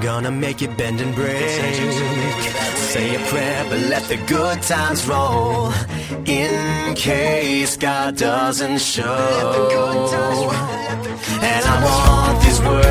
Gonna make it bend and break. Say a prayer, but let the good times roll. In case God doesn't show. And I want these words.